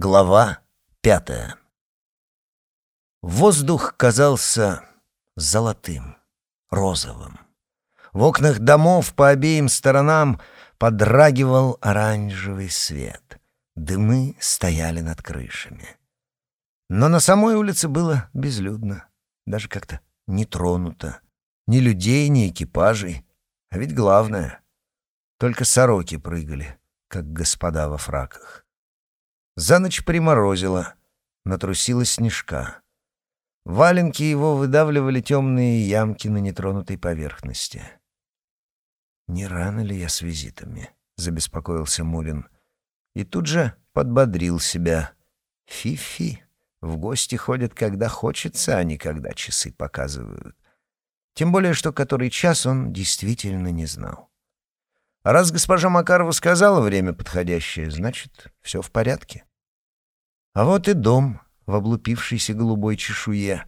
Глава пятая Воздух казался золотым, розовым. В окнах домов по обеим сторонам подрагивал оранжевый свет. Дымы стояли над крышами. Но на самой улице было безлюдно, даже как-то не тронуто. Ни людей, ни экипажей. А ведь главное — только сороки прыгали, как господа во фраках. За ночь приморозило, натрусила снежка. Валенки его выдавливали темные ямки на нетронутой поверхности. «Не рано ли я с визитами?» — забеспокоился Мурин. И тут же подбодрил себя. «Фи-фи, в гости ходят, когда хочется, а не когда часы показывают». Тем более, что который час он действительно не знал. А раз госпожа Макарова сказала время подходящее, значит, все в порядке. А вот и дом в облупившейся голубой чешуе.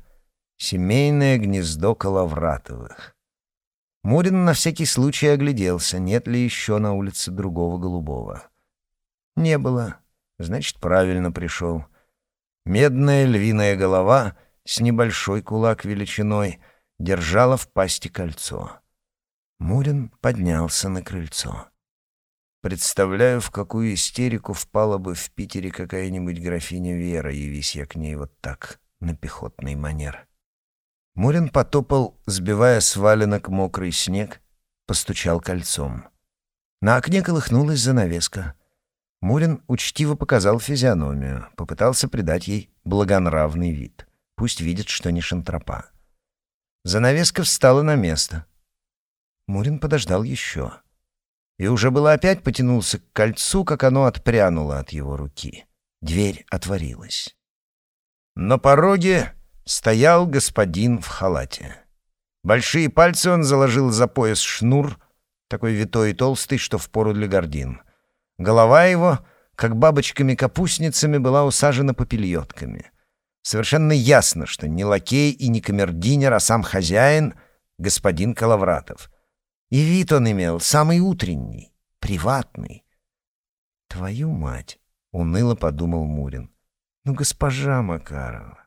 Семейное гнездо Коловратовых. Мурин на всякий случай огляделся, нет ли еще на улице другого голубого. Не было. Значит, правильно пришел. Медная львиная голова с небольшой кулак величиной держала в пасти кольцо. Мурин поднялся на крыльцо. Представляю, в какую истерику впала бы в Питере какая-нибудь графиня Вера, явись я к ней вот так, на пехотный манер. Мурин потопал, сбивая с валенок мокрый снег, постучал кольцом. На окне колыхнулась занавеска. Мурин учтиво показал физиономию, попытался придать ей благонравный вид. Пусть видит, что не шантропа. Занавеска встала на место. Мурин подождал еще и уже было опять потянулся к кольцу, как оно отпрянуло от его руки. Дверь отворилась. На пороге стоял господин в халате. Большие пальцы он заложил за пояс шнур, такой витой и толстый, что впору для гордин. Голова его, как бабочками-капустницами, была усажена попельотками. Совершенно ясно, что не лакей и не камердинер, а сам хозяин — господин Коловратов — и вид он имел самый утренний, приватный. «Твою мать!» — уныло подумал Мурин. «Ну, госпожа Макарова!»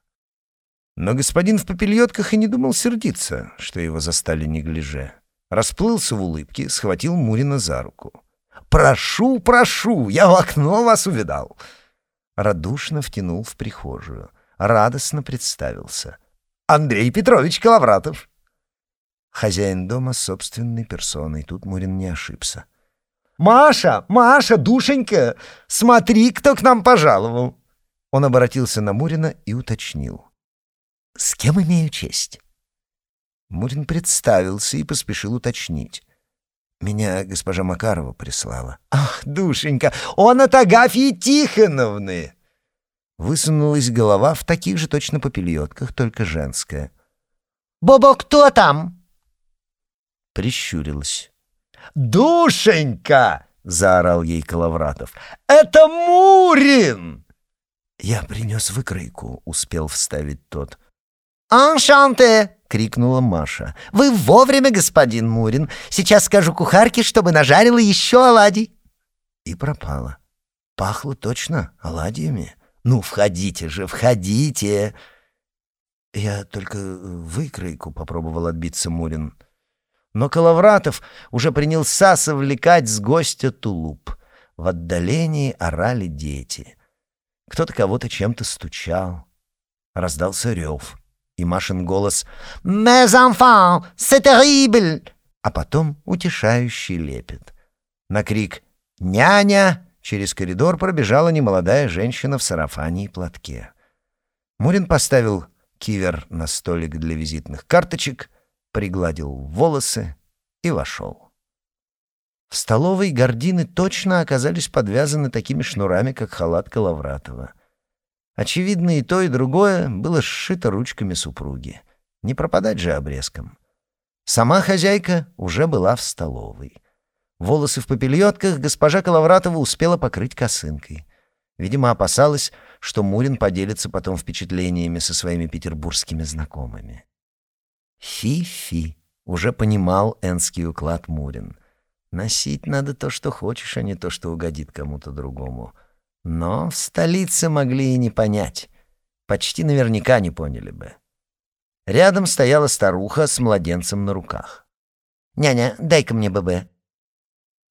Но господин в попельотках и не думал сердиться, что его застали неглиже. Расплылся в улыбке, схватил Мурина за руку. «Прошу, прошу! Я в окно вас увидал!» Радушно втянул в прихожую. Радостно представился. «Андрей Петрович Коловратов!» Хозяин дома собственной персоной. Тут Мурин не ошибся. «Маша! Маша, душенька! Смотри, кто к нам пожаловал!» Он обратился на Мурина и уточнил. «С кем имею честь?» Мурин представился и поспешил уточнить. «Меня госпожа Макарова прислала». «Ах, душенька, он от Агафьи Тихоновны!» Высунулась голова в таких же точно попельотках, только женская. «Бобо, кто там?» Прищурилась. «Душенька!» — заорал ей Коловратов. «Это Мурин!» «Я принес выкройку», — успел вставить тот. «Аншанте!» — крикнула Маша. «Вы вовремя, господин Мурин. Сейчас скажу кухарке, чтобы нажарила еще оладий». И пропала. Пахло точно оладьями. «Ну, входите же, входите!» «Я только выкройку попробовал отбиться Мурин». Но Коловратов уже принялся совлекать с гостя тулуп. В отдалении орали дети. Кто-то кого-то чем-то стучал. Раздался рев, и Машин голос «Mes enfants, c'est terrible!» А потом утешающий лепет. На крик «Няня!» через коридор пробежала немолодая женщина в сарафане и платке. Мурин поставил кивер на столик для визитных карточек пригладил волосы и вошел. В столовой гардины точно оказались подвязаны такими шнурами, как халат Коловратова. Очевидно, и то, и другое было сшито ручками супруги. Не пропадать же обрезком. Сама хозяйка уже была в столовой. Волосы в попельотках госпожа Коловратова успела покрыть косынкой. Видимо, опасалась, что Мурин поделится потом впечатлениями со своими петербургскими знакомыми. Фи-фи, уже понимал энский уклад Мурин. Носить надо то, что хочешь, а не то, что угодит кому-то другому. Но в столице могли и не понять. Почти наверняка не поняли бы. Рядом стояла старуха с младенцем на руках. «Няня, дай-ка мне ББ».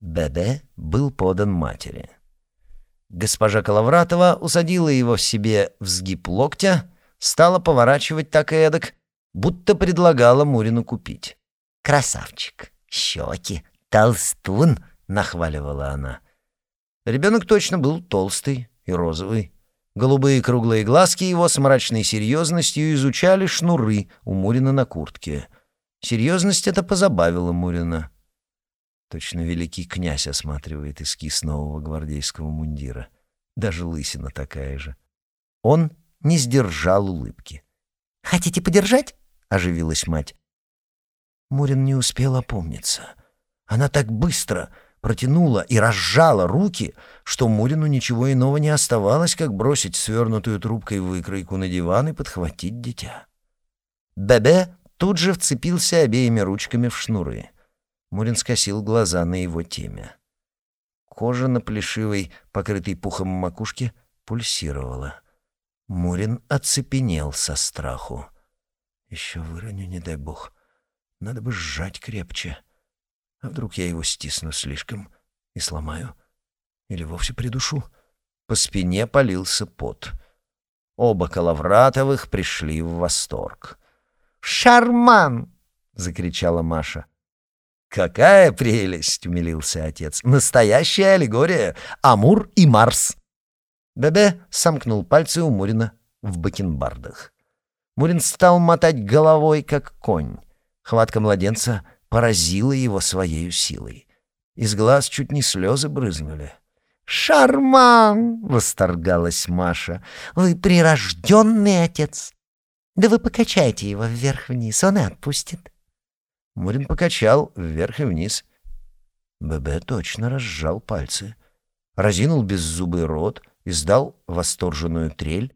ББ был подан матери. Госпожа Коловратова усадила его в себе в сгиб локтя, стала поворачивать так и эдак, будто предлагала Мурину купить. «Красавчик! Щеки! Толстун!» — нахваливала она. Ребенок точно был толстый и розовый. Голубые круглые глазки его с мрачной серьезностью изучали шнуры у Мурина на куртке. Серьезность это позабавила Мурина. Точно великий князь осматривает эскиз нового гвардейского мундира. Даже лысина такая же. Он не сдержал улыбки. «Хотите подержать?» — оживилась мать. Мурин не успел опомниться. Она так быстро протянула и разжала руки, что Мурину ничего иного не оставалось, как бросить свернутую трубкой выкройку на диван и подхватить дитя. Бебе тут же вцепился обеими ручками в шнуры. Мурин скосил глаза на его теме. Кожа на плешивой, покрытой пухом макушке, пульсировала. Мурин оцепенел со страху. «Еще выроню, не дай бог. Надо бы сжать крепче. А вдруг я его стисну слишком и сломаю? Или вовсе придушу?» По спине полился пот. Оба Коловратовых пришли в восторг. «Шарман!» — закричала Маша. «Какая прелесть!» — умилился отец. «Настоящая аллегория! Амур и Марс!» Бебе сомкнул пальцы у Мурина в бакенбардах. Мурин стал мотать головой, как конь. Хватка младенца поразила его своей силой. Из глаз чуть не слезы брызнули. «Шарман!» — восторгалась Маша. «Вы прирожденный отец! Да вы покачайте его вверх-вниз, он и отпустит». Мурин покачал вверх и вниз. ББ точно разжал пальцы. Разинул беззубый рот, издал восторженную трель.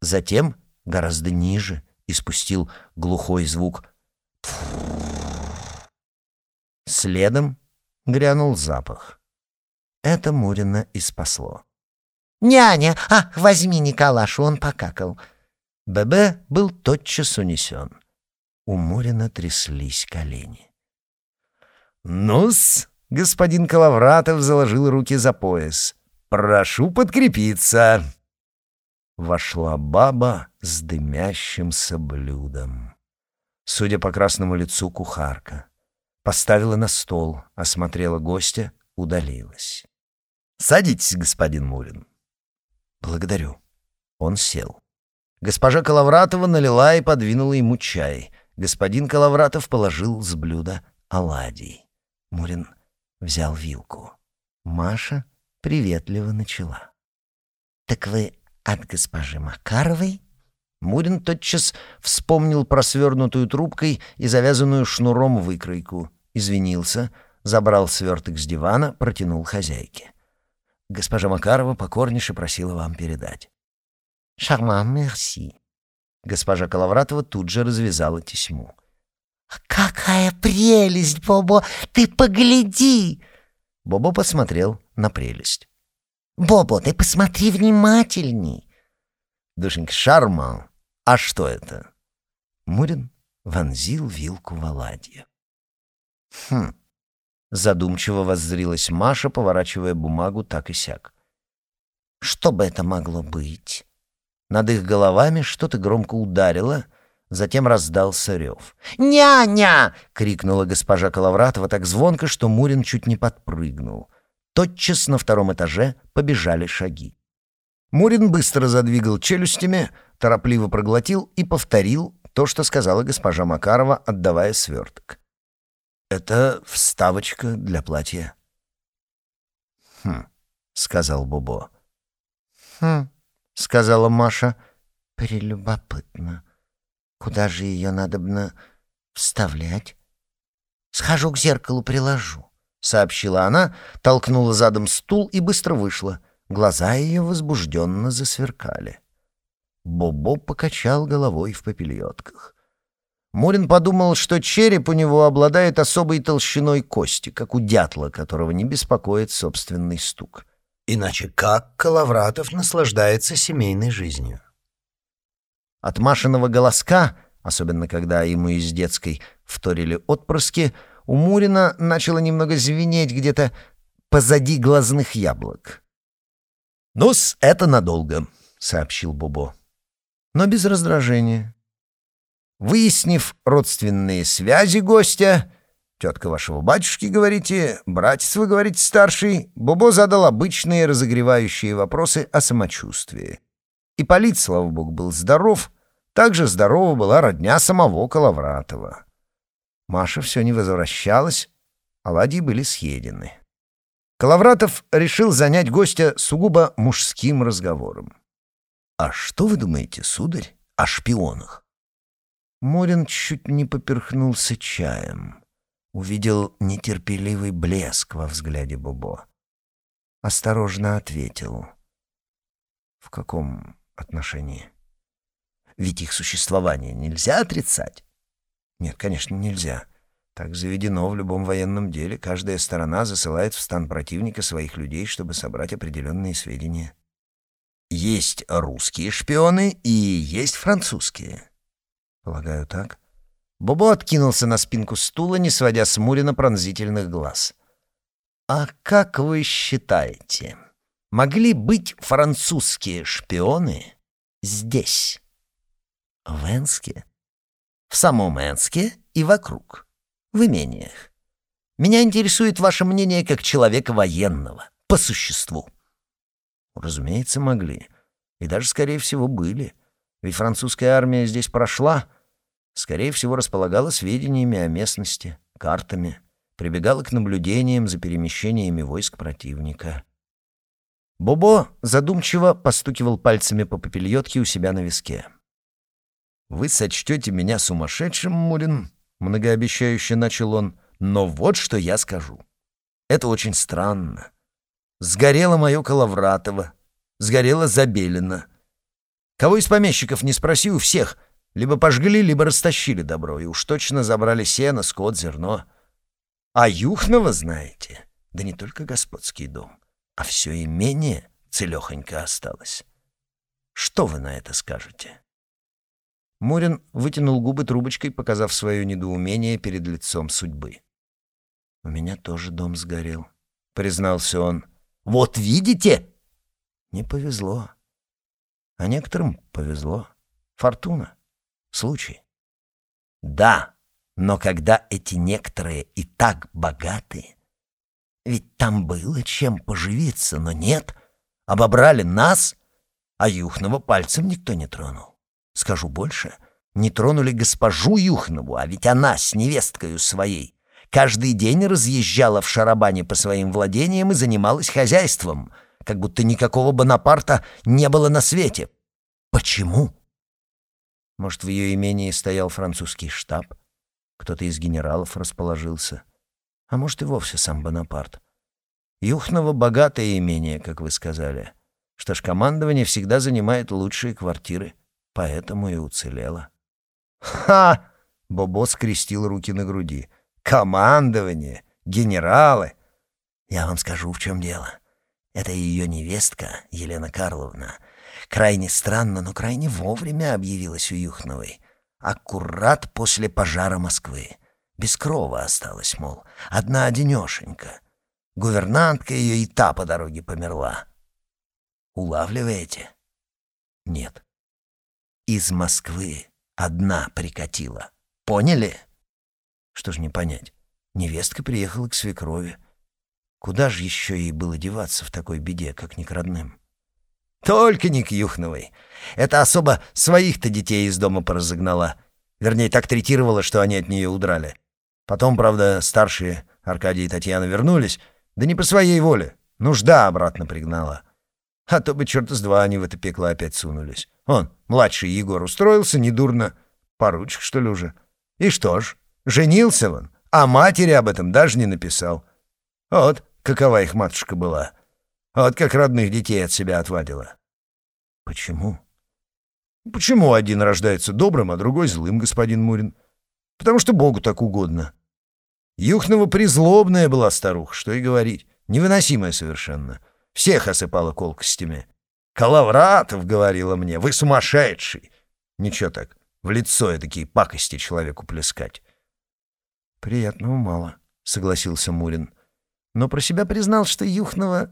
Затем, гораздо ниже, испустил глухой звук. Следом грянул запах. Это Мурина и спасло. «Няня! А, возьми Николашу, он покакал!» ББ был тотчас унесен. У Мурина тряслись колени. «Ну-с!» — господин Коловратов заложил руки за пояс. «Прошу подкрепиться!» Вошла баба с дымящимся блюдом. Судя по красному лицу, кухарка. Поставила на стол, осмотрела гостя, удалилась. «Садитесь, господин Мурин». «Благодарю». Он сел. Госпожа Коловратова налила и подвинула ему чай — господин Коловратов положил с блюда оладий. Мурин взял вилку. Маша приветливо начала. «Так вы от госпожи Макаровой?» Мурин тотчас вспомнил про свернутую трубкой и завязанную шнуром выкройку, извинился, забрал сверток с дивана, протянул хозяйке. Госпожа Макарова покорнейше просила вам передать. «Шарман, мерси», Госпожа Коловратова тут же развязала тесьму. «Какая прелесть, Бобо! Ты погляди!» Бобо посмотрел на прелесть. «Бобо, ты посмотри внимательней!» «Душенька, шарман! А что это?» Мурин вонзил вилку в оладье. «Хм!» Задумчиво воззрилась Маша, поворачивая бумагу так и сяк. «Что бы это могло быть?» Над их головами что-то громко ударило, затем раздался рев. «Няня!» — крикнула госпожа Коловратова так звонко, что Мурин чуть не подпрыгнул. Тотчас на втором этаже побежали шаги. Мурин быстро задвигал челюстями, торопливо проглотил и повторил то, что сказала госпожа Макарова, отдавая сверток. «Это вставочка для платья». «Хм», — сказал Бобо. «Хм», — сказала Маша. «Прелюбопытно. Куда же ее надобно вставлять?» «Схожу к зеркалу, приложу», — сообщила она, толкнула задом стул и быстро вышла. Глаза ее возбужденно засверкали. Бобо покачал головой в попельотках. Мурин подумал, что череп у него обладает особой толщиной кости, как у дятла, которого не беспокоит собственный стук. Иначе как Калавратов наслаждается семейной жизнью? От Машиного голоска, особенно когда ему из детской вторили отпрыски, у Мурина начало немного звенеть где-то позади глазных яблок. «Ну-с, это надолго», — сообщил Бубо. Но без раздражения. Выяснив родственные связи гостя, тетка вашего батюшки, говорите, братец, вы говорите, старший, Бобо задал обычные разогревающие вопросы о самочувствии. И Полит, слава богу, был здоров, также здорова была родня самого Коловратова. Маша все не возвращалась, оладьи были съедены. Коловратов решил занять гостя сугубо мужским разговором. «А что вы думаете, сударь, о шпионах?» Морин чуть не поперхнулся чаем. Увидел нетерпеливый блеск во взгляде Бобо. Осторожно ответил. «В каком отношении? Ведь их существование нельзя отрицать?» «Нет, конечно, нельзя. Так заведено в любом военном деле. Каждая сторона засылает в стан противника своих людей, чтобы собрать определенные сведения. Есть русские шпионы и есть французские». Полагаю, так. Бобо откинулся на спинку стула, не сводя с Мурина пронзительных глаз. «А как вы считаете, могли быть французские шпионы здесь?» «В Энске?» «В самом Энске и вокруг, в имениях. Меня интересует ваше мнение как человека военного, по существу». «Разумеется, могли. И даже, скорее всего, были». Ведь французская армия здесь прошла, скорее всего, располагала сведениями о местности, картами, прибегала к наблюдениям за перемещениями войск противника. Бобо задумчиво постукивал пальцами по попельотке у себя на виске. «Вы сочтете меня сумасшедшим, Мурин?» — многообещающе начал он. «Но вот что я скажу. Это очень странно. Сгорело мое Коловратово, сгорело Забелина, Кого из помещиков не спроси, у всех либо пожгли, либо растащили добро, и уж точно забрали сено, скот, зерно. А Юхнова, знаете, да не только господский дом, а все имение целехонько осталось. Что вы на это скажете?» Мурин вытянул губы трубочкой, показав свое недоумение перед лицом судьбы. «У меня тоже дом сгорел», — признался он. «Вот видите?» «Не повезло. А некоторым повезло. Фортуна. Случай. Да, но когда эти некоторые и так богаты, ведь там было чем поживиться, но нет, обобрали нас, а Юхнова пальцем никто не тронул. Скажу больше, не тронули госпожу Юхнову, а ведь она с невесткою своей каждый день разъезжала в шарабане по своим владениям и занималась хозяйством — как будто никакого Бонапарта не было на свете. Почему? Может, в ее имении стоял французский штаб? Кто-то из генералов расположился? А может, и вовсе сам Бонапарт? Юхново богатое имение, как вы сказали. Что ж, командование всегда занимает лучшие квартиры, поэтому и уцелело. «Ха!» — Бобо скрестил руки на груди. «Командование! Генералы!» «Я вам скажу, в чем дело. Это ее невестка, Елена Карловна. Крайне странно, но крайне вовремя объявилась у Юхновой. Аккурат после пожара Москвы. Без крова осталась, мол, одна одинешенька. Гувернантка ее и та по дороге померла. Улавливаете? Нет. Из Москвы одна прикатила. Поняли? Что ж не понять. Невестка приехала к свекрови. Куда же еще ей было деваться в такой беде, как не к родным? Только не к Юхновой. Это особо своих-то детей из дома поразогнала. Вернее, так третировала, что они от нее удрали. Потом, правда, старшие Аркадий и Татьяна вернулись, да не по своей воле. Нужда обратно пригнала. А то бы черта с два они в это пекло опять сунулись. Он, младший Егор, устроился недурно. Поручик, что ли, уже? И что ж, женился он, а матери об этом даже не написал. Вот, какова их матушка была. Вот как родных детей от себя отвадила. Почему? Почему один рождается добрым, а другой злым, господин Мурин? Потому что Богу так угодно. Юхнова призлобная была старуха, что и говорить, невыносимая совершенно. Всех осыпала колкостями. «Калавратов», — говорила мне, — «вы сумасшедший!» Ничего так, в лицо такие пакости человеку плескать. «Приятного мало», — согласился Мурин. Но про себя признал, что Юхнова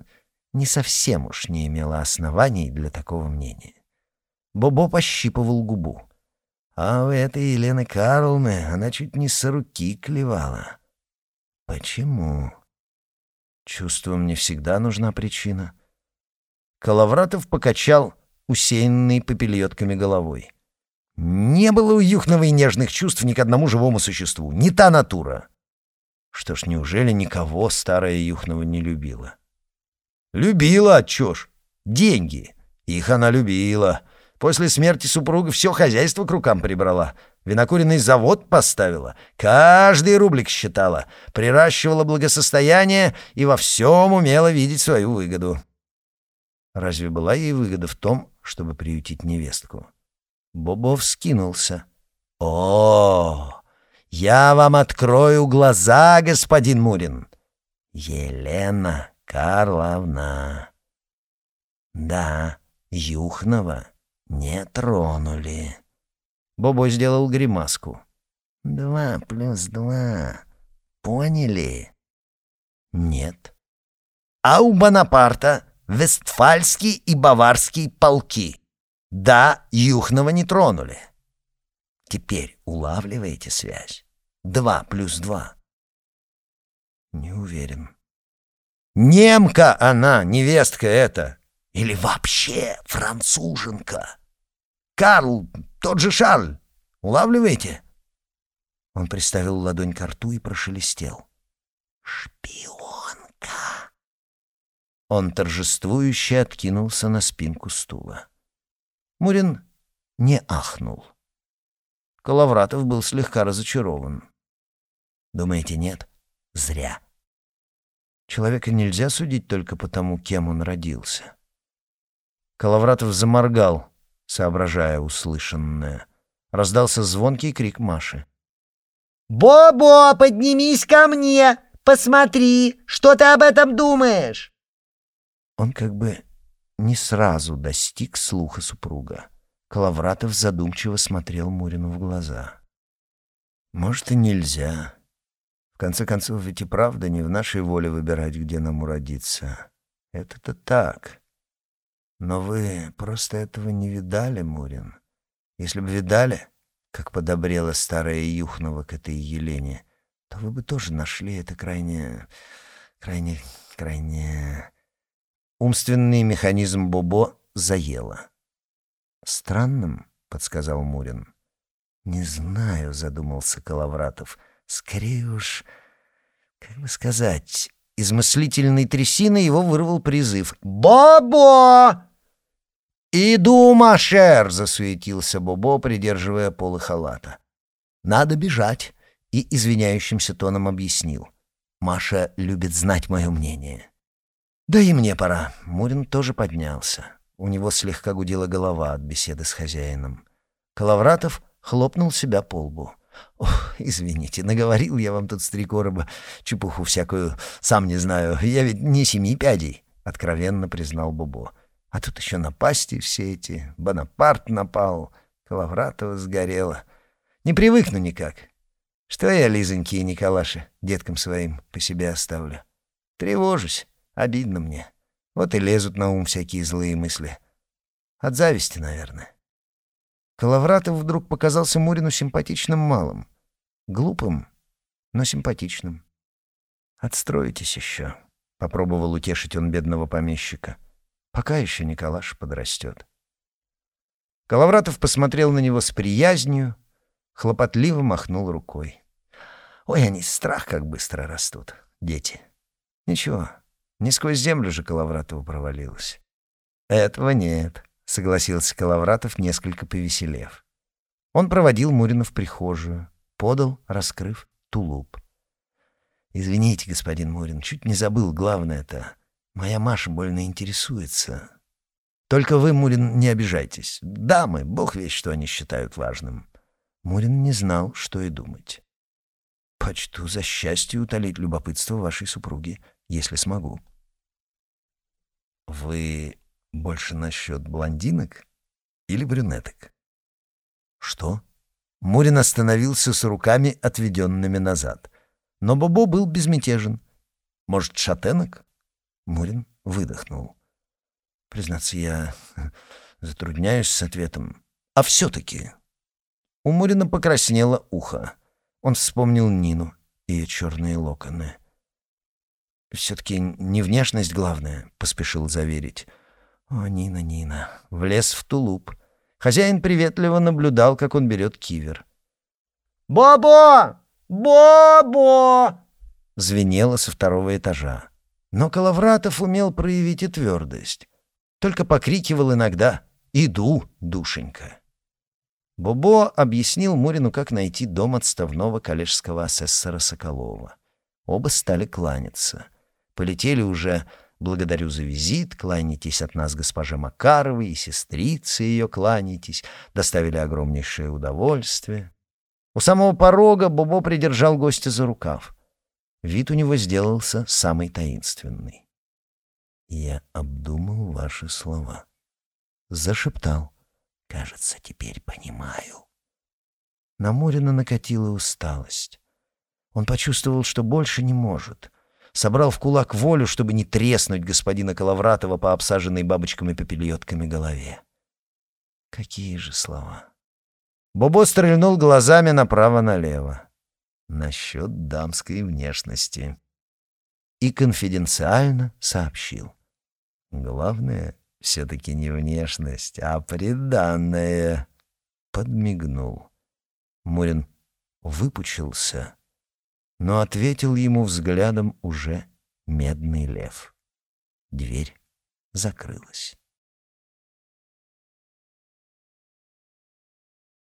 не совсем уж не имела оснований для такого мнения. Бобо пощипывал губу. А у этой Елены Карловны она чуть не с руки клевала. Почему? Чувством не всегда нужна причина. Коловратов покачал усеянный попельотками головой. Не было у Юхновой нежных чувств ни к одному живому существу. Не та натура. Что ж, неужели никого старая Юхнова не любила? Любила, а чё ж? Деньги. Их она любила. После смерти супруга все хозяйство к рукам прибрала. Винокуренный завод поставила. Каждый рублик считала. Приращивала благосостояние и во всем умела видеть свою выгоду. Разве была ей выгода в том, чтобы приютить невестку? Бобов скинулся. «О, я вам открою глаза, господин Мурин. Елена Карловна. Да, Юхнова не тронули». Бобо сделал гримаску. «Два плюс два. Поняли?» «Нет». «А у Бонапарта Вестфальский и Баварский полки?» Да, Юхнова не тронули. Теперь улавливаете связь? Два плюс два. Не уверен. Немка она, невестка эта. Или вообще француженка. Карл, тот же Шарль. Улавливаете? Он приставил ладонь к рту и прошелестел. «Шпионка!» Он торжествующе откинулся на спинку стула. Мурин не ахнул. Коловратов был слегка разочарован. «Думаете, нет? Зря. Человека нельзя судить только потому, кем он родился». Коловратов заморгал, соображая услышанное. Раздался звонкий крик Маши. «Бобо, поднимись ко мне! Посмотри, что ты об этом думаешь!» Он как бы не сразу достиг слуха супруга. Коловратов задумчиво смотрел Мурину в глаза. «Может, и нельзя. В конце концов, ведь и правда не в нашей воле выбирать, где нам уродиться. Это-то так. Но вы просто этого не видали, Мурин. Если бы видали, как подобрела старая Юхнова к этой Елене, то вы бы тоже нашли это крайне... крайне... крайне...» Умственный механизм Бобо заело. «Странным», — подсказал Мурин. «Не знаю», — задумался Коловратов. «Скорее уж, как бы сказать...» Из мыслительной трясины его вырвал призыв. «Бобо!» «Иду, Машер!» — засуетился Бобо, придерживая полы халата. «Надо бежать!» — и извиняющимся тоном объяснил. «Маша любит знать мое мнение». «Да и мне пора». Мурин тоже поднялся. У него слегка гудела голова от беседы с хозяином. Коловратов хлопнул себя по лбу. «Ох, извините, наговорил я вам тут с три короба чепуху всякую, сам не знаю, я ведь не семи пядей», — откровенно признал Бубо. «А тут еще напасти все эти, Бонапарт напал, Коловратова сгорела. Не привыкну никак. Что я, Лизоньки и Николаши, деткам своим по себе оставлю? Тревожусь». Обидно мне. Вот и лезут на ум всякие злые мысли. От зависти, наверное. Коловратов вдруг показался Мурину симпатичным малым. Глупым, но симпатичным. «Отстроитесь еще», — попробовал утешить он бедного помещика. «Пока еще Николаш подрастет». Коловратов посмотрел на него с приязнью, хлопотливо махнул рукой. «Ой, они страх как быстро растут, дети. Ничего, не сквозь землю же Коловратова провалилась. «Этого нет», — согласился Коловратов, несколько повеселев. Он проводил Мурина в прихожую, подал, раскрыв, тулуп. «Извините, господин Мурин, чуть не забыл главное-то. Моя Маша больно интересуется. Только вы, Мурин, не обижайтесь. Дамы, бог весь, что они считают важным. Мурин не знал, что и думать. «Почту за счастье утолить любопытство вашей супруги, если смогу». «Вы больше насчет блондинок или брюнеток?» «Что?» Мурин остановился с руками, отведенными назад. Но Бобо был безмятежен. «Может, шатенок?» Мурин выдохнул. «Признаться, я затрудняюсь с ответом. А все-таки...» У Мурина покраснело ухо. Он вспомнил Нину, и ее черные локоны. «Все-таки не внешность главное», — поспешил заверить. «О, Нина, Нина!» Влез в тулуп. Хозяин приветливо наблюдал, как он берет кивер. «Бобо! Бобо!» Звенело со второго этажа. Но Коловратов умел проявить и твердость. Только покрикивал иногда «Иду, душенька!». Бобо объяснил Мурину, как найти дом отставного коллежского асессора Соколова. Оба стали кланяться. Полетели уже «Благодарю за визит, кланяйтесь от нас госпоже Макаровой и сестрице ее кланяйтесь», доставили огромнейшее удовольствие. У самого порога Бобо придержал гостя за рукав. Вид у него сделался самый таинственный. «Я обдумал ваши слова», — зашептал. Кажется, теперь понимаю. На Мурина накатила усталость. Он почувствовал, что больше не может. Собрал в кулак волю, чтобы не треснуть господина Коловратова по обсаженной бабочками-попельотками голове. Какие же слова! Бобо стрельнул глазами направо-налево. Насчет дамской внешности. И конфиденциально сообщил. Главное, все-таки не внешность, а приданное. Подмигнул. Мурин выпучился, но ответил ему взглядом уже медный лев. Дверь закрылась.